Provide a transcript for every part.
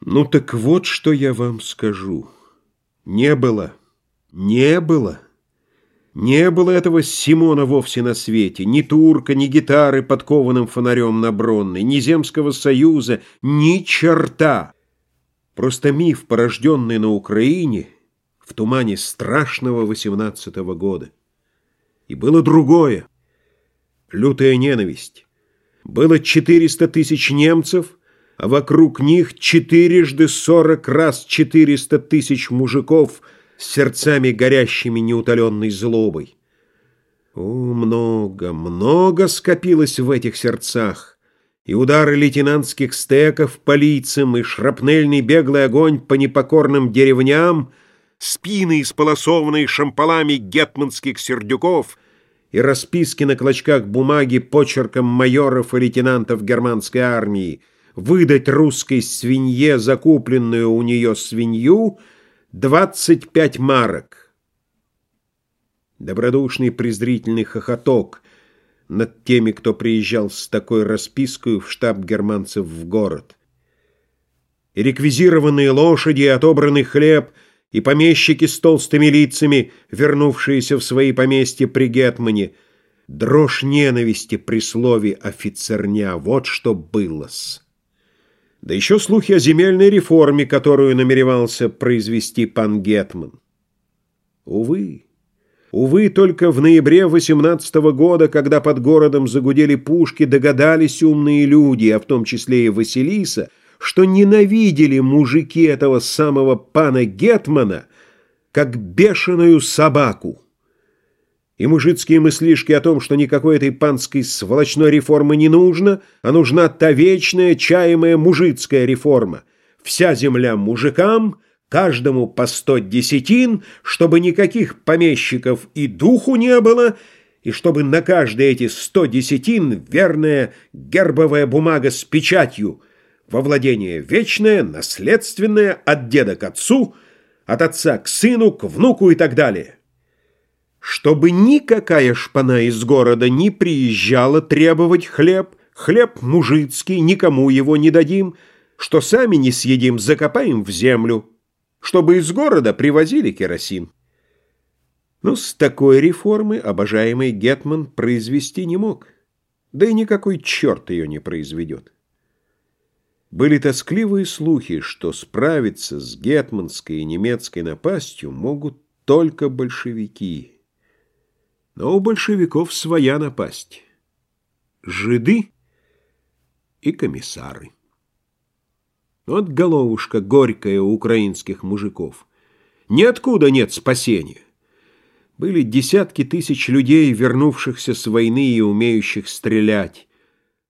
Ну так вот, что я вам скажу. Не было, не было, не было этого Симона вовсе на свете, ни турка, ни гитары под кованым фонарем на Бронной, ни Земского союза, ни черта. Просто миф, порожденный на Украине в тумане страшного восемнадцатого года. И было другое, лютая ненависть. Было четыреста тысяч немцев — а вокруг них четырежды сорок раз четыреста тысяч мужиков с сердцами горящими неутоленной злобой. О, много, много скопилось в этих сердцах, и удары лейтенантских стеков по лицам, и шрапнельный беглый огонь по непокорным деревням, спины, исполосованные шампалами гетманских сердюков — и расписки на клочках бумаги почерком майоров и лейтенантов германской армии — выдать русской свинье закупленную у нее свинью, 25 марок. Добродушный презрительный хохоток над теми, кто приезжал с такой распиской в штаб германцев в город. И реквизированные лошади, и отобранный хлеб, и помещики с толстыми лицами, вернувшиеся в свои поместья при Гетмане, дрожь ненависти при слове «офицерня» — вот что было-с. Да еще слухи о земельной реформе, которую намеревался произвести пан Гетман. Увы, увы, только в ноябре 18 -го года, когда под городом загудели пушки, догадались умные люди, а в том числе и Василиса, что ненавидели мужики этого самого пана Гетмана, как бешеную собаку. И мужицкие мыслишки о том, что никакой этой панской сволочной реформы не нужно, а нужна та вечная, чаемая мужицкая реформа. Вся земля мужикам, каждому по сто десятин, чтобы никаких помещиков и духу не было, и чтобы на каждые эти сто десятин верная гербовая бумага с печатью во владение вечное, наследственное от деда к отцу, от отца к сыну, к внуку и так далее чтобы никакая шпана из города не приезжала требовать хлеб, хлеб мужицкий, никому его не дадим, что сами не съедим, закопаем в землю, чтобы из города привозили керосин. Но с такой реформы обожаемый Гетман произвести не мог, да и никакой черт ее не произведет. Были тоскливые слухи, что справиться с гетманской и немецкой напастью могут только большевики – но у большевиков своя напасть. Жиды и комиссары. Вот головушка горькая у украинских мужиков. Ниоткуда нет спасения. Были десятки тысяч людей, вернувшихся с войны и умеющих стрелять.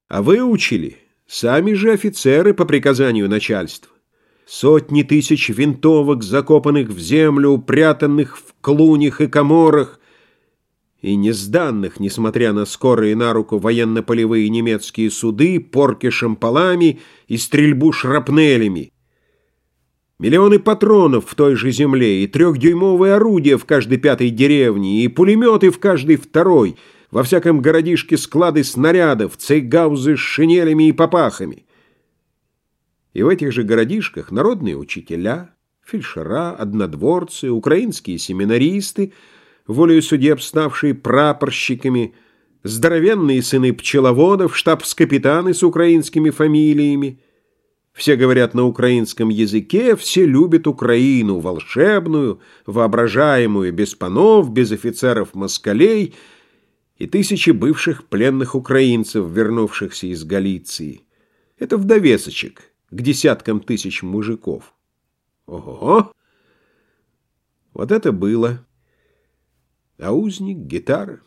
А выучили сами же офицеры по приказанию начальства. Сотни тысяч винтовок, закопанных в землю, упрятанных в клунях и коморах, и не сданных, несмотря на скорые на руку военно-полевые немецкие суды, порки шампалами и стрельбу шрапнелями. Миллионы патронов в той же земле, и трехдюймовые орудия в каждой пятой деревне, и пулеметы в каждой второй, во всяком городишке склады снарядов, цейгаузы с шинелями и попахами. И в этих же городишках народные учителя, фельдшера, однодворцы, украинские семинаристы — волею судеб ставшие прапорщиками, здоровенные сыны пчеловодов, штабс-капитаны с украинскими фамилиями. Все говорят на украинском языке, все любят Украину, волшебную, воображаемую, без панов, без офицеров-москалей и тысячи бывших пленных украинцев, вернувшихся из Галиции. Это вдовесочек к десяткам тысяч мужиков. Ого! Вот это было а узник — гитара.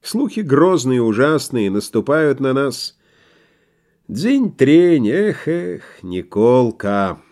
Слухи грозные, ужасные, наступают на нас. Дзень-трень, эх, эх, Николка.